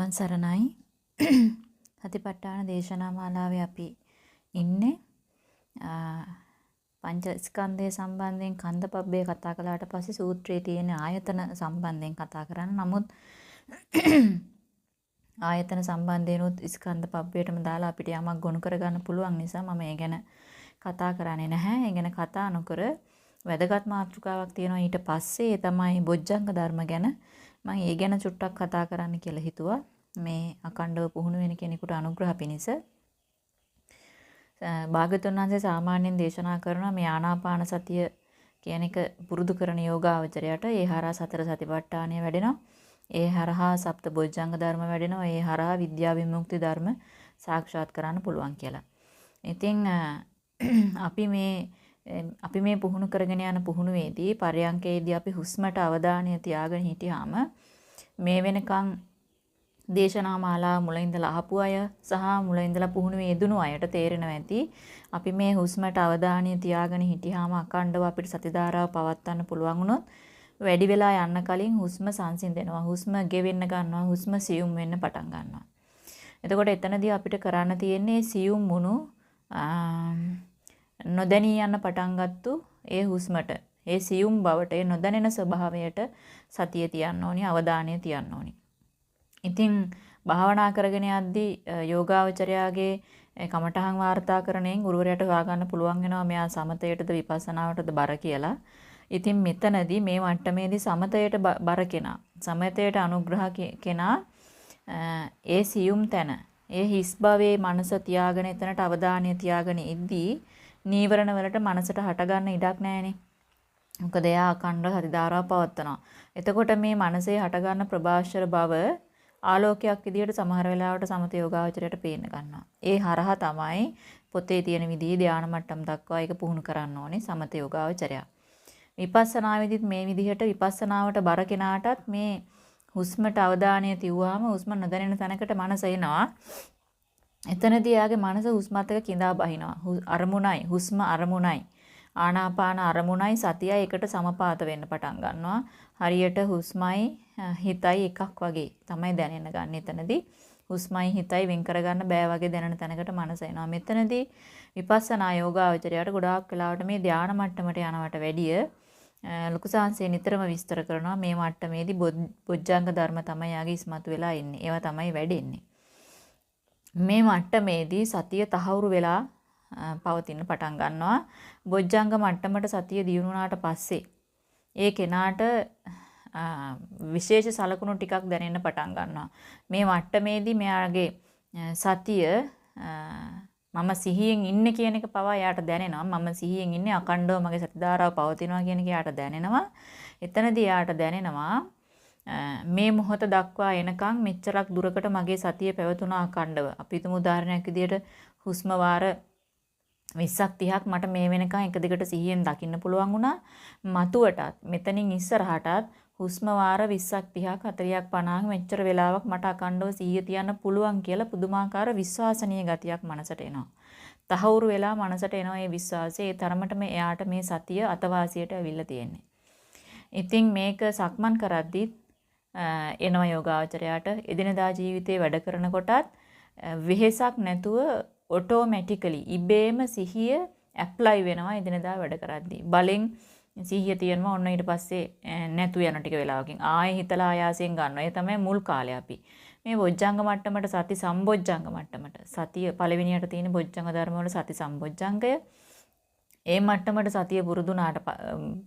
තෙරුවන් සරණයි. හතිපට්ඨාන දේශනා මාලාවේ අපි ඉන්නේ පංච ස්කන්ධය සම්බන්ධයෙන් කන්දපබ්බේ කතා කළාට පස්සේ සූත්‍රයේ තියෙන ආයතන සම්බන්ධයෙන් කතා කරන්න. නමුත් ආයතන සම්බන්ධයෙන්ුත් ස්කන්ධ පබ්බේටම දාලා අපිට යමක් ගොනු කරගන්න පුළුවන් නිසා මම ඒ ගැන කතා කරන්නේ නැහැ. ඒ ගැන කතා නොකර වැදගත් මාතෘකාවක් තියෙනවා ඊට පස්සේ ඒ තමයි බොජ්ජංග ධර්ම ගැන මම ඒ ගැන චුට්ටක් කතා කරන්න කියලා හිතුවා. මේ අකණ්ඩව පුහුණු වෙන කෙනෙකුට අනුග්‍රහ පිණිස. භාගතුන් වහන්සේ සාමාන්‍යයෙන් දේශනා කරනවා මේ ආනාපාන සතිය කියන එක පුරුදු කරන යෝගාවචරයට ඒ හරහා සතර සතිපට්ඨානය වැඩෙනවා. ඒ හරහා සප්ත බොජ්ජංග ධර්ම වැඩෙනවා. ඒ හරහා විද්‍යා විමුක්ති ධර්ම සාක්ෂාත් කරන්න පුළුවන් කියලා. ඉතින් අපි මේ අපි මේ පුහුණු කරගෙන යන පුහුණුවේදී පරයන්කේදී අපි හුස්මට අවධානය තියාගෙන හිටියාම මේ වෙනකන් දේශනා මාලාව මුල ඉඳලා අහපු අය සහ මුල ඉඳලා පුහුණුවේ යෙදුණු අයට තේරෙනවා ඇති. අපි මේ හුස්මට අවධානය තියාගෙන හිටියාම අකණ්ඩව අපිට සති ධාරාව පවත්වන්න පුළුවන් වුණොත් වැඩි වෙලා යන්න කලින් හුස්ම සංසිඳෙනවා. හුස්ම ගෙවෙන්න ගන්නවා. හුස්ම සියුම් වෙන්න පටන් ගන්නවා. එතකොට එතනදී අපිට කරන්න තියෙන්නේ සියුම් වුණු නොදැනී යන්න පටන් ගත්තු ඒ හුස්මට ඒ සියුම් බවට ඒ නොදැනෙන ස්වභාවයට සතිය තියන්න ඕනි අවධානය තියන්න ඕනි. ඉතින් භාවනා කරගෙන යද්දී යෝගාවචරයාගේ කමඨහං වාර්තාකරණයෙන් ගුරුවරයාට හොයාගන්න පුළුවන් වෙනවා මෙයා සමතයටද විපස්සනාවටද බර කියලා. ඉතින් මෙතනදී මේ මට්ටමේදී සමතයට බර කෙනා සමතයට අනුග්‍රහ කෙනා ඒ සියුම් තැන ඒ හිස් භවයේ මනස තියාගෙන එතනට අවධානය තියාගෙන ඉද්දී නීවරණ වලට මනසට හටගන්න ඉඩක් නැහැනේ. මොකද එයා අකණ්ඩ හරිදාරාව පවත්නවා. එතකොට මේ මනසේ හටගන්න ප්‍රභාෂර බව ආලෝකයක් විදියට සමහර වෙලාවට සමත යෝගාවචරයට පේන්න ගන්නවා. ඒ හරහා තමයි පොතේ තියෙන විදිහේ ධානා මට්ටම් දක්වා ඒක පුහුණු කරන්න ඕනේ සමත යෝගාවචරය. විපස්සනාවේදීත් මේ විදිහට විපස්සනාවට බර කෙනාටත් මේ හුස්මට අවධානය තියුවාම හුස්ම නොදැනෙන තැනකට මනස එනවා. එතනදී යාගේ මනස හුස්මත් එක්ක කිඳා බහිනවා. අරමුණයි, හුස්ම අරමුණයි. ආනාපාන අරමුණයි සතියයි එකට සමපාත වෙන්න පටන් ගන්නවා. හරියට හුස්මයි හිතයි එකක් වගේ තමයි දැනෙන්න ගන්න එතනදී. හුස්මයි හිතයි වෙන් කරගන්න බෑ වගේ දැනෙන තැනකට මනස එනවා. මෙතනදී විපස්සනා යෝගාවචරයට ගොඩාක් වෙලාවට මේ ධානා මට්ටමට යනවට වැඩිය ලොකු සාංශය නිතරම විස්තර කරනවා මේ මට්ටමේදී බොජ්ජංග ධර්ම තමයි යාගේ ඉස්මතු වෙලා ඉන්නේ. ඒවා තමයි වැඩෙන්නේ. මේ මට්ටමේදී සතිය තහවුරු වෙලා පවතින පටන් ගන්නවා. බොජ්ජංග මට්ටමට සතිය දියුණුනාට පස්සේ ඒ කෙනාට විශේෂ සලකුණු ටිකක් දැනෙන්න පටන් ගන්නවා. මේ මට්ටමේදී මෙයාගේ සතිය මම සිහියෙන් ඉන්නේ කියන එක පවා එයාට දැනෙනවා. මම සිහියෙන් ඉන්නේ අකණ්ඩව මගේ සති ධාරාව පවතිනවා කියන එක එයාට දැනෙනවා. එතනදී එයාට දැනෙනවා මේ මොහොත දක්වා එනකන් මෙච්චරක් දුරකට මගේ සතිය පැවතුණා අකණ්ඩව. අපි හිතමු උදාහරණයක් විදියට හුස්ම වාර 20ක් 30ක් මට මේ වෙනකන් එක දිගට සිහියෙන් දකින්න පුළුවන් වුණා. මතුවටත් මෙතනින් ඉස්සරහටත් හුස්ම වාර 20ක් 30ක් 40ක් 50ක් මෙච්චර වෙලාවක් මට අකණ්ඩව සිහිය තියන්න පුළුවන් කියලා පුදුමාකාර විශ්වාසනීය ගතියක් මනසට එනවා. තහවුරු වෙලා මනසට එනවා මේ විශ්වාසය. ඒ තරමටම එයාට මේ සතිය අතවාසියට ඇවිල්ලා තියෙන්නේ. ඉතින් මේක සක්මන් කරද්දිත් එනවා යෝගාවචරයට එදිනදා ජීවිතේ වැඩ කරනකොටත් වෙහෙසක් නැතුව ඔටෝමැටිකලි ඉබේම සිහිය ඇප්ලයි වෙනවා එදිනදා වැඩ කරද්දී. බලෙන් සිහිය තියෙනවා ඔන්න ඊට පස්සේ නැතු යන ටික වෙලාවකින් ආයෙ හිතලා ආයාසයෙන් ගන්නවා. ඒ තමයි මුල් කාලේ අපි. මේ බොජ්ජංග මට්ටමට සති සම්බොජ්ජංග මට්ටමට සතිය පළවෙනියට තියෙන බොජ්ජංග ධර්ම වල සති සම්බොජ්ජංගය ඒ මට්ටමට සතිය පුරුදුනාට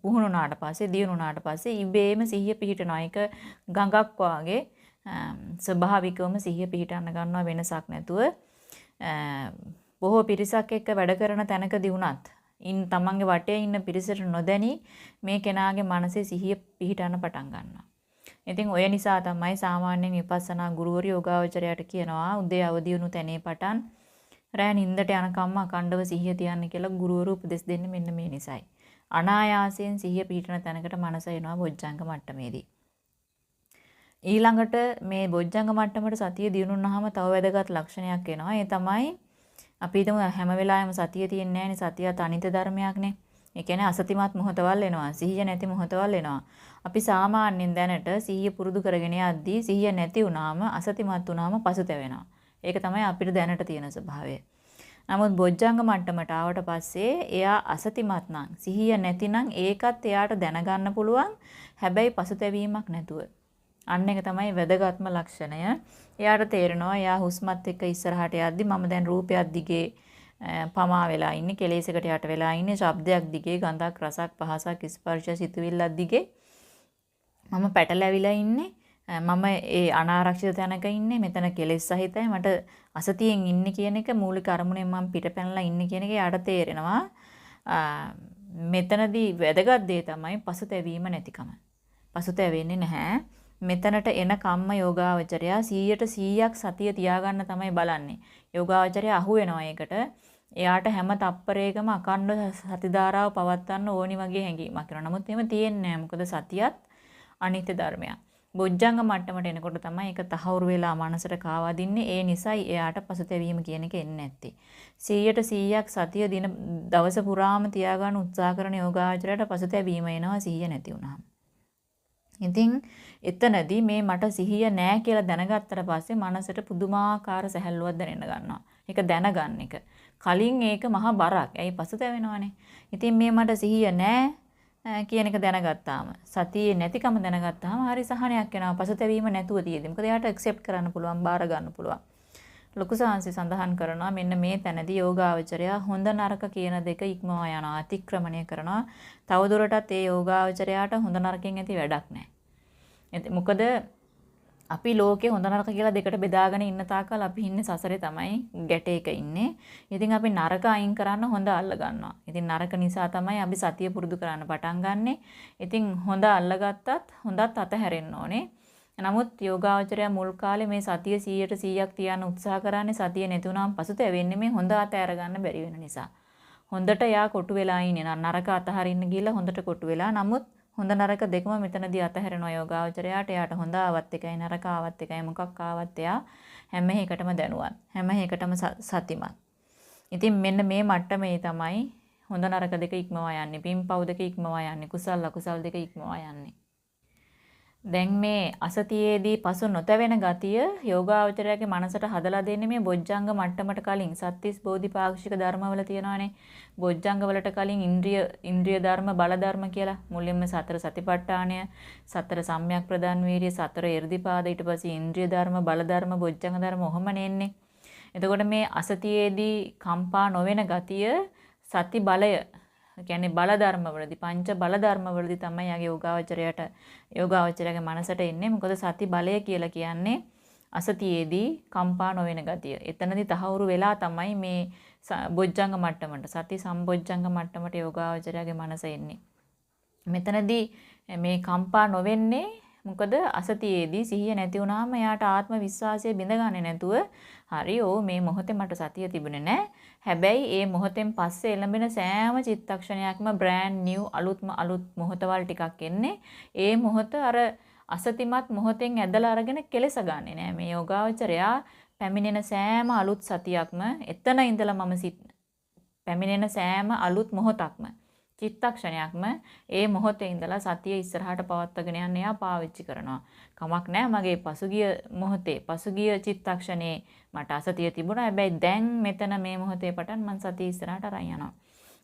පුහුණුනාට පස්සේ දියුණුනාට පස්සේ ඉබේම සිහිය පිහිටනවා. ඒක ගඟක් වාගේ ස්වභාවිකවම සිහිය පිහිටන්න ගන්නවා වෙනසක් නැතුව. බොහෝ පිරිසක් එක්ක වැඩ කරන තැනකදී වුණත් ඉන් තමන්ගේ වටේ ඉන්න පිරිසට නොදැනි මේ කෙනාගේ මනසේ සිහිය පිහිටන්න පටන් ගන්නවා. ඉතින් ඔය නිසා තමයි සාමාන්‍යයෙන් විපස්සනා ගුරුවරු යෝගාවචරයට කියනවා උදේ අවදි වුණු තැනේ පටන් රෑ නිින්දට යනකම්ම අකණ්ඩව සිහිය තියන්න කියලා ගුරුවරු උපදෙස් දෙන්නේ මෙන්න මේ නිසයි. අනායාසයෙන් සිහිය පිහිටන තැනකට මනස එනවා බොජ්ජංග මට්ටමේදී. ඊළඟට මේ බොජ්ජංග මට්ටමට සතිය දිනුනහම තව වැදගත් ලක්ෂණයක් එනවා. ඒ තමයි අපි හිතමු හැම වෙලාවෙම සතිය තියෙන්නේ නැහැනේ සතියත් අනිත්‍ය ධර්මයක්නේ. ඒ කියන්නේ අසතිමත් මොහොතවල් එනවා. සිහිය නැති මොහොතවල් එනවා. අපි සාමාන්‍යයෙන් දැනට සිහිය පුරුදු කරගෙන යද්දී සිහිය නැති වුනාම අසතිමත් වුනාම පසුතැවෙනවා. ඒක තමයි අපිට දැනට තියෙන ස්වභාවය. නමුත් බොජ්ජංග මට්ටමට ආවට පස්සේ එයා අසතිමත් නම් සිහිය නැතිනම් ඒකත් එයාට දැනගන්න පුළුවන්. හැබැයි පසුතැවීමක් නැතුව. අන්න එක තමයි වැදගත්ම ලක්ෂණය. එයාට තේරෙනවා එයා හුස්මත් එක්ක ඉස්සරහට යද්දි මම දැන් රූපයක් දිගේ පමා වෙලා ඉන්නේ කෙලෙසකට යට වෙලා ඉන්නේ ශබ්දයක් දිගේ ගඳක් රසක් පහසක් ස්පර්ශ සිතුවිල්ලක් දිගේ මම පැටලැවිලා ඉන්නේ මම ඒ අනාරක්ෂිත තැනක ඉන්නේ මෙතන කෙලෙස් සහිතයි මට අසතියෙන් ඉන්නේ කියන එක මූලික අරමුණෙන් මම පිටපැනලා ඉන්නේ කියන එක යාට තේරෙනවා මෙතනදී වැදගත් දේ තමයි පසුතැවීම නැතිකම පසුතැවෙන්නේ නැහැ මෙතනට එන කම්ම යෝගාවචරයා 100ට 100ක් සතිය තියාගන්න තමයි බලන්නේ. යෝගාවචරයා අහු වෙනවා ඒකට. එයාට හැම තප්පරයකම අකණ්ඩ සති ධාරාව පවත්වන්න ඕනි වගේ හැඟීමක් වෙනවා. නමුත් එහෙම තියෙන්නේ නැහැ. මොකද සතියත් අනිත්‍ය ධර්මයක්. බොජ්ජංග මට්ටමට එනකොට තමයි ඒක තහවුරු වෙලා මනසට කාවදින්නේ. ඒ නිසයි එයාට පසුතැවීම කියන එක එන්නේ නැත්තේ. 100ට 100ක් සතිය දින දවස පුරාම තියාගන්න උත්සාහ කරන යෝගාචරයට පසුතැවීම එනවා 100 නැති වුනහම. ඉතින් එතනදී මේ මට සිහිය නෑ කියලා දැනගත්තට පස්සේ මනසට පුදුමාකාර සැහැල්ලුවක් දැනෙන්න ගන්නවා. ඒක දැනගන්න එක. කලින් ඒක මහා බරක්. ඇයි පසුතැවෙනවනේ. ඉතින් මේ මට සිහිය නෑ කියන එක දැනගත්තාම සතියේ නැතිකම දැනගත්තාම හරි සහනයක් එනවා. පසුතැවීම නැතුව තියෙදි. මොකද එයාට ඇක්සෙප්ට් කරන්න පුළුවන්, බාර ගන්න පුළුවන්. ලොකු සාංශි සඳහන් කරනවා මෙන්න මේ තැනදී යෝගාවචරයා හොඳ නරක කියන දෙක ඉක්මවා යනවා අතික්‍රමණය කරනවා තවදුරටත් ඒ යෝගාවචරයාට හොඳ නරකෙන් ඇති වැඩක් නැහැ මොකද අපි ලෝකේ හොඳ නරක කියලා දෙකට බෙදාගෙන ඉන්න තාකල් අපි ඉන්නේ සසරේ තමයි ගැටේක ඉන්නේ. ඉතින් අපි නරක අයින් කරන්න හොඳ අල්ල ගන්නවා. ඉතින් නරක නිසා තමයි අපි සතිය පුරුදු කරන්න පටන් ගන්නෙ. ඉතින් හොඳ අල්ලගත්තත් හොඳත් අතහැරෙන්න ඕනේ. නමුත් යෝගාවචරය මුල් කාලේ මේ සතිය 100ට 100ක් තියන්න උත්සාහ කරන්නේ සතිය නැතුණාම පසුතැවෙන්නේ මේ හොඳ අතහැර ගන්න බැරි වෙන නිසා. හොඳට යා කොටු වෙලා ඉන්නේ නරක අතහරින්න ගිහලා හොඳට කොටු වෙලා නමුත් හොඳ නරක දෙකම මෙතනදී අතහැරෙනවා යෝගාවචරයාට. එයාට හොඳ ආවත් එකයි නරක ආවත් එකයි මොකක් ආවත් එයා හැම එකටම දැනුවත්. හැම එකටම සතිමත්. ඉතින් මෙන්න මේ මට්ටමේ තමයි හොඳ නරක දෙක ඉක්මවා යන්නේ. පින් පව් දෙක ඉක්මවා යන්නේ. කුසල් අකුසල් දෙක ඉක්මවා යන්නේ. දැන් මේ අසතියේදී පසු නොතැවෙන ගතිය යෝගාවචරයාගේ මනසට හදලා දෙන්නේ මේ බොජ්ජංග මට්ටමට කලින්. සත්‍තිස් බෝධිපාක්ෂික ධර්මවල තියෙනවානේ. බොජ්ජංග වලට කලින් ඉන්ද්‍රිය ඉන්ද්‍රිය ධර්ම බල ධර්ම කියලා. මුලින්ම සතර සතිපට්ඨානය සතර සම්‍යක් ප්‍රදාන් වීර්ය සතර එර්ධිපාද ඊට පස්සේ ඉන්ද්‍රිය ධර්ම බල ධර්ම බොජ්ජංග ධර්ම ඔහොම නෙන්නේ. එතකොට මේ අසතියේදී කම්පා නොවන ගතිය සති බලය කියන්නේ බල ධර්මවලදී පංච බල ධර්මවලදී තමයි යාගේ යෝගාවචරයට යෝගාවචරයේ මනසට එන්නේ. මොකද සති බලය කියලා කියන්නේ අසතියේදී කම්පා නොවන ගතිය. එතනදී තහවුරු වෙලා තමයි මේ බොජ්ජංග මට්ටමට සති සම්බොජ්ජංග මට්ටමට යෝගාවචරයේ මනස එන්නේ. මෙතනදී මේ කම්පා නොවෙන්නේ මොකද අසතියේදී සිහිය නැති වුණාම එයාට ආත්ම විශ්වාසය බිඳගන්නේ නැතුව හරි ඕ මේ මොහොතේ මට සතිය තිබුණේ නැහැ. හැබැයි ඒ මොහොතෙන් පස්සේ එළඹෙන සෑම චිත්තක්ෂණයක්ම බ්‍රෑන්ඩ් නිව් අලුත්ම අලුත් මොහොතවල් ටිකක් එන්නේ. ඒ මොහොත අර අසතිමත් මොහොතෙන් ඇදලා අරගෙන කෙලස ගන්නෙ නෑ. මේ යෝගාවචරයා පැමිණෙන සෑම අලුත් සතියක්ම එතන ඉඳලා මම පැමිණෙන සෑම අලුත් මොහොතක්ම චිත්තක්ෂණයක්ම ඒ මොහොතේ ඉඳලා සතිය ඉස්සරහට පවත්වාගෙන යන්න එයා පාවිච්චි කරනවා. කමක් නැහැ මගේ පසුගිය මොහොතේ පසුගිය චිත්තක්ෂණේ මට අසතිය තිබුණා. හැබැයි දැන් මෙතන මේ මොහොතේ පටන් මං සතිය ඉස්සරහට අරන් යනවා.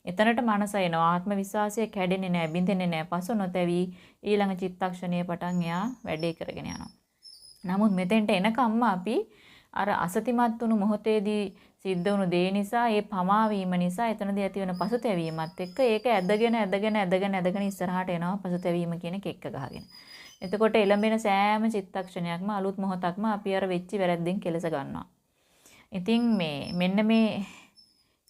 එතනට මනස එනවා ආත්ම විශ්වාසය කැඩෙන්නේ නැහැ, බින්දෙන්නේ නැහැ. පසු නොතැවි ඊළඟ චිත්තක්ෂණයේ පටන් එයා වැඩේ කරගෙන යනවා. නමුත් මෙතෙන්ට එනකම්ම අපි අර අසතිමත් වුණු මොහොතේදී සිද්ධ වුණු දේ නිසා ඒ පමා වීම නිසා එතනදී ඇති වෙන පසුතැවීමත් එක්ක ඒක ඇදගෙන ඇදගෙන ඇදගෙන ඇදගෙන ඉස්සරහට එනවා පසුතැවීම කියන කෙක්ක ගහගෙන. එතකොට එළඹෙන සෑම චිත්තක්ෂණයක්ම අලුත් මොහොතක්ම අපි අර වෙච්ච වැරද්දෙන් කෙලස ගන්නවා. ඉතින් මේ මෙන්න මේ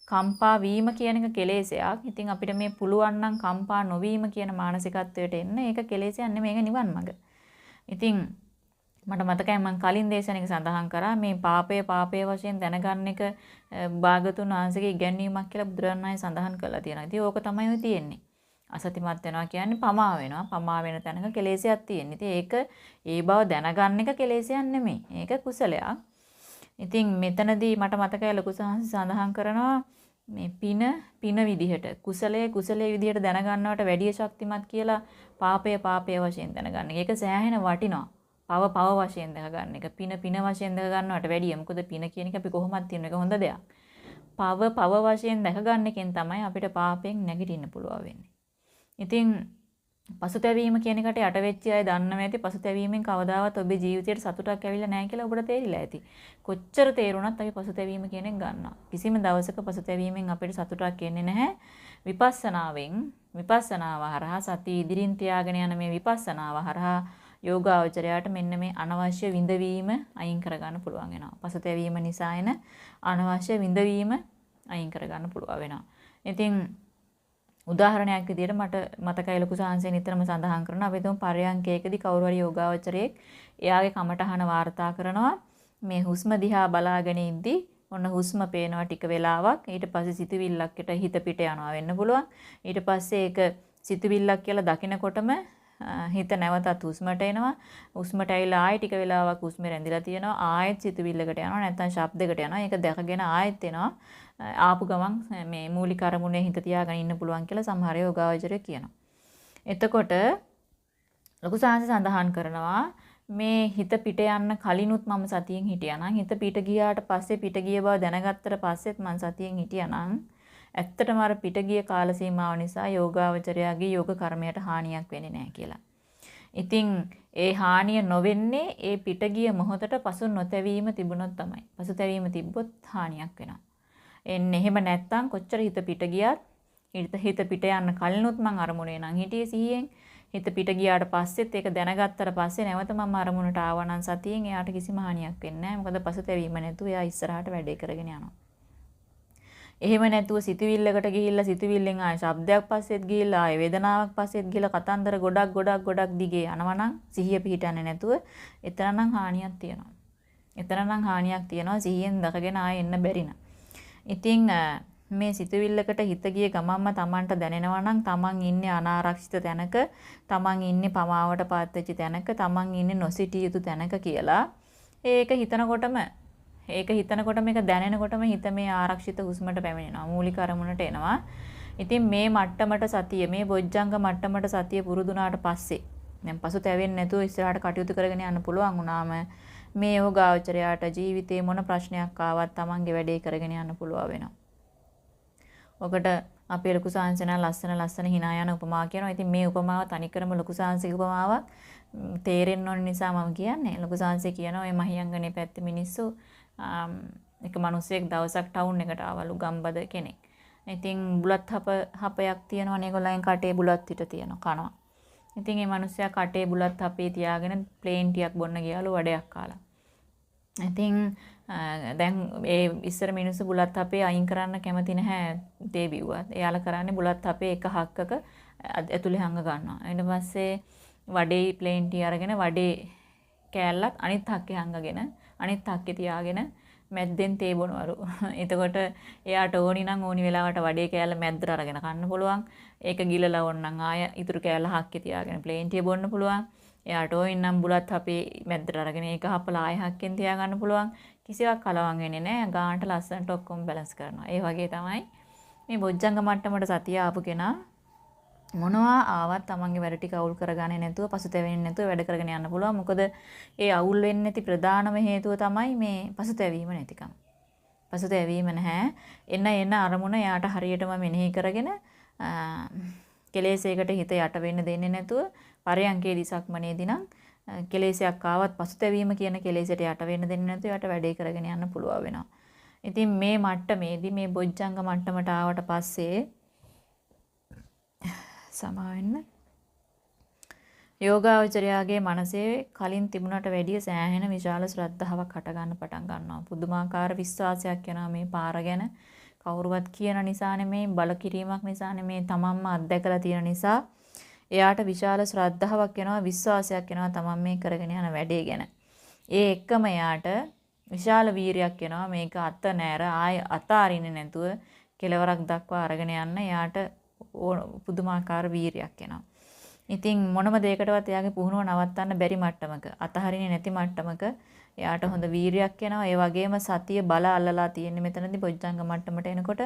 කම්පා වීම කියන එක කෙලෙසයක්. ඉතින් අපිට මේ පුළුවන් නම් කම්පා නොවීම කියන මානසිකත්වයට එන්න ඒක කෙලෙසයක් නෙමෙයි මේක නිවන් මඟ. ඉතින් මට මතකයි මම කලින් දේශනෙක සඳහන් කරා මේ පාපය පාපය වශයෙන් දැනගන්න එක භාගතුන් වහන්සේගේ ඉගැන්වීමක් කියලා බුදුරණන් වහන්සේ සඳහන් කරලා තියෙනවා. ඉතින් ඕක තමයි ඔය තියෙන්නේ. අසතිමත් වෙනවා කියන්නේ පමා වෙනවා. පමා වෙන තැනක කෙලෙසයක් තියෙන්නේ. ඉතින් ඒක ඒ බව දැනගන්න එක කෙලෙසයක් නෙමෙයි. ඒක කුසලයක්. ඉතින් මෙතනදී මට මතකයි ලොකු සඳහන් කරනවා මේ පින පින විදිහට කුසලයේ කුසලයේ විදිහට දැනගන්නවට වැඩිය ශක්තිමත් කියලා පාපය පාපය වශයෙන් දැනගන්න. ඒක සෑහෙන වටිනවා. පව පව වශයෙන් දැනගන්න එක. පින පින වශයෙන් දැනගන්නවට වැඩිය. මොකද පින කියන එක අපි කොහොමද තියෙන එක හොඳ දෙයක්. පව පව වශයෙන් දැකගන්න එකෙන් තමයි අපිට පාපයෙන් නැගිටින්න පුළුවන් වෙන්නේ. ඉතින් පසුතැවීම කියන එකට යට වෙච්ච අය දන්නවා ඇති පසුතැවීමෙන් කවදාවත් ඔබේ ජීවිතයට සතුටක් ඇවිල්ලා නැහැ කියලා ඔබට තේරිලා ඇති. කොච්චර තේරුණත් අපි පසුතැවීම කියන එක ගන්නවා. කිසිම දවසක පසුතැවීමෙන් අපිට සතුටක් එන්නේ නැහැ. විපස්සනාවෙන් විපස්සනාව හරහා සතිය ඉදිරින් තියාගෙන යන මේ විපස්සනාව හරහා යෝගාවචරයට මෙන්න මේ අනවශ්‍ය විඳවීම අයින් කරගන්න පුළුවන් වෙනවා. පසුතැවීම නිසා එන අනවශ්‍ය විඳවීම අයින් කරගන්න පුළුවන් වෙනවා. ඉතින් උදාහරණයක් විදිහට මට මතකයි ලොකු සාංශය නිතරම සඳහන් කරන අපි තුන් පරයන්කේකදී කවුරු හරි යෝගාවචරයෙක් එයාගේ කමටහන වාර්තා කරනවා මේ හුස්ම දිහා බලාගෙන ඉද්දි ඔන්න හුස්ම පේනවා ටික වෙලාවක් ඊට පස්සේ සිතුවිල්ලක්කට හිත පිට යනවා වෙන්න පුළුවන් ඊට පස්සේ ඒක සිතුවිල්ලක් කියලා දකිනකොටම හිත නැවතත් හුස්මට එනවා. හුස්මට ඇවිල්ලා ආයෙ ටික වෙලාවක් හුස්ම රැඳිලා තියෙනවා. ආයෙත් සිතුවිල්ලකට යනවා. නැත්නම් ශබ්දයකට යනවා. ඒක දැකගෙන ආයෙත් එනවා. ආපු ගමන් මේ මූලික අරමුණේ හිත තියාගෙන ඉන්න පුළුවන් කියලා සමහර යෝගාවචරය කියනවා. එතකොට ලොකු සාංශ සඳහන් කරනවා මේ හිත පිට යන්න කලිනුත් මම සතියෙන් හිටියා නම් හිත පිට ගියාට පස්සේ පිට ගිය බව දැනගත්තට පස්සෙත් මම සතියෙන් හිටියා නම් ඇත්තටම අර පිට ගිය කාල සීමාව නිසා යෝගාවචරයාගේ යෝග කර්මයට හානියක් වෙන්නේ නැහැ කියලා. ඉතින් ඒ හානිය නොවෙන්නේ ඒ පිට ගිය මොහොතට පසු නොතැවීම තිබුණොත් තමයි. පසුතැවීම තිබ්බොත් හානියක් වෙනවා. එන්නේ එහෙම නැත්තම් කොච්චර හිත පිට ගියත් හිත හිත පිට යන්න කලිනුත් මං අරමුණේ නම් හිටියේ සිහියෙන් හිත පිට ගියාට පස්සෙත් ඒක දැනගත්තට පස්සේ නැවත මම අරමුණට ආවනම් සතියෙන් එයාට කිසිම හානියක් වෙන්නේ නැහැ. මොකද පසුතැවීම නැතුව එයා ඉස්සරහට වැඩේ කරගෙන යනවා. එහෙම නැතුව සිතුවිල්ලකට ගිහිල්ලා සිතුවිල්ලෙන් ආය ශබ්දයක් පස්සෙත් ගිහිල්ලා ආය වේදනාවක් පස්සෙත් ගිහිල්ලා කතන්දර ගොඩක් ගොඩක් ගොඩක් දිගේ යනවනම් සිහිය පිහිටන්නේ නැතුව එතරම්නම් හානියක් තියෙනවා. එතරම්නම් හානියක් තියෙනවා සිහියෙන් දකගෙන ආය එන්න බැරි ඉතින් මේ සිතුවිල්ලකට හිත ගිය ගමන්ම Tamanට දැනෙනවා නම් Taman ඉන්නේ අනාරක්ෂිත තැනක, Taman ඉන්නේ පමාවට පාත් වෙච්ච තැනක, Taman ඉන්නේ නොසිටිය යුතු තැනක කියලා ඒක හිතනකොටම ඒක හිතනකොට මේක දැනෙනකොටම හිත මේ ආරක්ෂිත හුස්මට පැමිණෙනවා. මූලික අරමුණට එනවා. ඉතින් මේ මට්ටමට සතිය මේ බොජ්ජංග මට්ටමට සතිය පුරුදුනාට පස්සේ දැන් පසුතැවෙන්නේ නැතුව ඉස්සරහට කටයුතු කරගෙන යන්න පුළුවන් වුණාම මේ යෝගාවචරයාට ජීවිතේ මොන ප්‍රශ්නයක් ආවත් Tamange වැඩේ කරගෙන යන්න පුළුවන් වෙනවා. ඔකට අපේ ලොකු සාංශන ලස්සන ලස්සන hina යන උපමා කියනවා. ඉතින් මේ උපමාව තනිකරම ලොකු සාංශික උපමාවක් තේරෙන්න ඕන නිසා මම කියන්නේ. ලොකු සාංශේ කියනවා මේ මහියංගනේ පැත්තේ මිනිස්සු එක මිනිහෙක් දවසක් ටවුන් එකට ආවලු ගම්බද කෙනෙක්. ඉතින් බුලත් හප හපයක් තියෙනවනේ ඒගොල්ලන් කටේ බුලත් පිට තියෙනවා කනවා. ඉතින් මේ මිනිස්සයා කටේ බුලත් හපේ තියාගෙන ප්ලේන් ටිකක් බොන්න ගියාලු වඩයක් කාලා. ඉතින් දැන් ඒ ඉස්සර මිනිස්සු බුලත් හපේ අයින් කරන්න කැමති නැහැ තේ බිව්වත්. එයාලා කරන්නේ බුලත් හපේ එක හක්කක ඇතුලේ හංග ගන්නවා. ඊට පස්සේ වඩේ ප්ලේන් ටී අරගෙන වඩේ කෑල්ලක් අනිත් හක්කේ හංගගෙන අනිත් තාක්කේ තියාගෙන මැද්දෙන් තේ බොනවලු. එතකොට එයාට ඕනි නම් ඕනි වෙලාවට වඩේ කෑල්ල මැද්දට අරගෙන කන්න පුළුවන්. ඒක ගිලලා ඕනනම් ආය ඉතුරු කෑල්ල හක්කේ තියාගෙන ප්ලේන් ටී බොන්න පුළුවන්. එයාට ඕනි නම් බුලත් අපේ මැද්දට අරගෙන ඒක හපලා ආය හක්කෙන් තියා ගන්න පුළුවන්. කිසිවක් කලවම් වෙන්නේ නැහැ. ගානට ලස්සනට ඔක්කොම බැලන්ස් කරනවා. ඒ වගේ තමයි මේ බොජ්ජංග මට්ටමට සතිය ආපු කෙනා මොනවා ආවත් තමන්ගේ වැඩ ටික අවුල් කරගන්නේ නැතුව පසුතැවෙන්නේ නැතුව වැඩ කරගෙන යන්න පුළුවන්. මොකද ඒ අවුල් වෙන්නේ නැති ප්‍රධානම හේතුව තමයි මේ පසුතැවීම නැතිකම. පසුතැවීම නැහැ. එන්න එන්න අරමුණ යාට හරියටම මෙනෙහි කරගෙන කෙලෙසයකට හිත යට වෙන්න දෙන්නේ නැතුව පරයන්කේ දිසක්මනේදී නම් කෙලෙසයක් ආවත් පසුතැවීම කියන කෙලෙසයට යට වෙන්න දෙන්නේ නැතුව යට වැඩේ කරගෙන යන්න පුළුවන් වෙනවා. ඉතින් මේ මට්ටමේදී මේ බොජ්ජංග මට්ටමට ආවට පස්සේ සමාවෙන්න. යෝගාවචරයාගේ මනසේ කලින් තිබුණට වැඩිය සෑහෙන විශාල ශ්‍රද්ධාවක් හටගන්න පටන් ගන්නවා. පුදුමාකාර විශ්වාසයක් එනවා මේ පාර ගැන. කවුරුවත් කියන නිසා නෙමේ බල කිරීමක් නිසා නෙමේ තමන්ම අත්දැකලා තියෙන නිසා එයාට විශාල ශ්‍රද්ධාවක් එනවා විශ්වාසයක් එනවා තමන් මේ කරගෙන යන වැඩේ ගැන. ඒ එක්කම එයාට විශාල වීරයක් එනවා මේක අත නෑර ආය අතාරින්නේ නැතුව කෙලවරක් දක්වා අරගෙන යන්න එයාට පුදුමාකාර වීරයක් එනවා. ඉතින් මොනම දෙයකටවත් එයාගේ පුහුණුව නවත්තන්න බැරි මට්ටමක අතහරින්නේ නැති මට්ටමක එයාට හොඳ වීරයක් එනවා. ඒ වගේම සතිය බල අල්ලලා තියෙන්නේ මෙතනදී බොජ්ජංග මට්ටමට එනකොට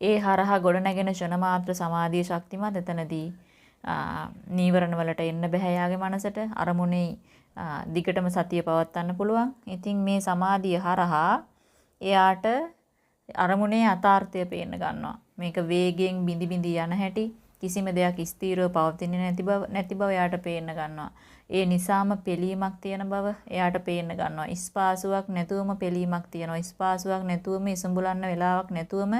ඒ හරහා ගොඩනැගෙන ෂණ මාත්‍ර සමාධිය ශක්තිමත් එතනදී නීවරණ වලට එන්න බෑ යාගේ මනසට අරමුණේ දිගටම සතිය පවත්වන්න පුළුවන්. ඉතින් මේ සමාධිය හරහා එයාට අරමුණේ යථාර්ථය පේන්න ගන්නවා. මේක වේගයෙන් බිඳි බිඳි යන හැටි කිසිම දෙයක් ස්ථීරව පවතින්නේ නැති බව නැති බව එයාට පේන්න ගන්නවා. ඒ නිසාම පිළීමක් තියෙන බව එයාට පේන්න ගන්නවා. ස්පාසුවක් නැතුවම පිළීමක් තියෙනවා. ස්පාසුවක් නැතුවම ඉසඹුලන්න වෙලාවක් නැතුවම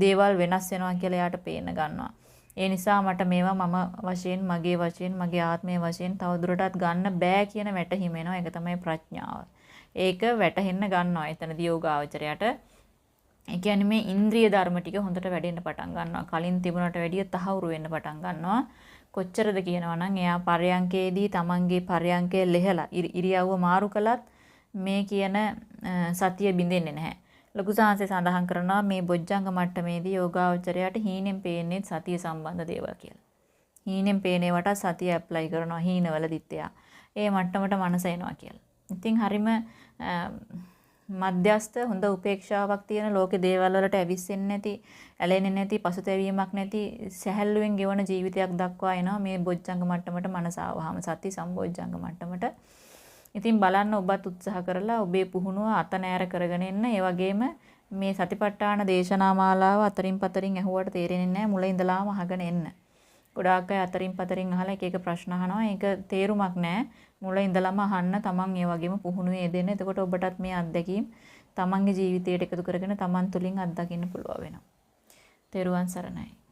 දේවල් වෙනස් වෙනවා කියලා එයාට පේන්න ගන්නවා. ඒ නිසා මට මේවා මම වශයෙන් මගේ වශයෙන් මගේ ආත්මය වශයෙන් තවදුරටත් ගන්න බෑ කියන වැටහීම එනවා. ඒක තමයි ප්‍රඥාව. ඒක වැටහෙන්න ගන්නවා. එතනදී යෝගාවචරයට ඒ කියන්නේ මේ ඉන්ද්‍රිය ධර්ම ටික හොඳට වැඩෙන්න පටන් ගන්නවා. කලින් තිබුණට වැඩිය තහවුරු වෙන්න පටන් ගන්නවා. කොච්චරද කියනවා නම් එයා පරයන්කේදී තමන්ගේ පරයන්කේ ලෙහලා ඉරියව්ව මාරු කළත් මේ කියන සතිය බිඳෙන්නේ නැහැ. ලොකු සාංශය සඳහන් කරනවා මේ බොජ්ජංග මට්ටමේදී යෝගාවචරයට හීනෙන් පේන්නේ සතිය සම්බන්ධ දේවල් කියලා. හීනෙන් පේනේවට සතිය ඇප්ලයි කරනවා හීනවලදිත් එයා. ඒ මට්ටමට මනස එනවා කියලා. ඉතින් හරිම මධ්‍යස්ත හොඳ උපේක්ෂාවක් තියෙන ලෝකේ දේවල් වලට ඇවිස්සෙන්නේ නැති, ඇලෙන්නේ නැති, පසුතැවීමක් නැති සැහැල්ලුවෙන් ගෙවන ජීවිතයක් දක්වා එනවා මේ බොජ්ජංග මට්ටමට මනස ආවහම සති සම්බොජ්ජංග මට්ටමට. ඉතින් බලන්න ඔබත් උත්සාහ කරලා ඔබේ පුහුණුව අත නෑර කරගෙන එන්න. ඒ වගේම මේ සතිපට්ඨාන දේශනා මාලාව අතරින් පතරින් ඇහුවට තේරෙන්නේ නැහැ මුල ඉඳලාම අහගෙන එන්න. ගොඩාක් අය අතරින් පතරින් අහලා එක එක ප්‍රශ්න අහනවා. ඒක තේරුමක් නැහැ. මුල ඉඳලම අහන්න තමන් ඒ වගේම පුහුණුවේ දෙන්න. එතකොට ඔබටත් මේ අත්දැකීම් තමන්ගේ ජීවිතයට එකතු කරගෙන තමන් තුලින් අත්දකින්න පුළුවන් වෙනවා. තෙරුවන් සරණයි.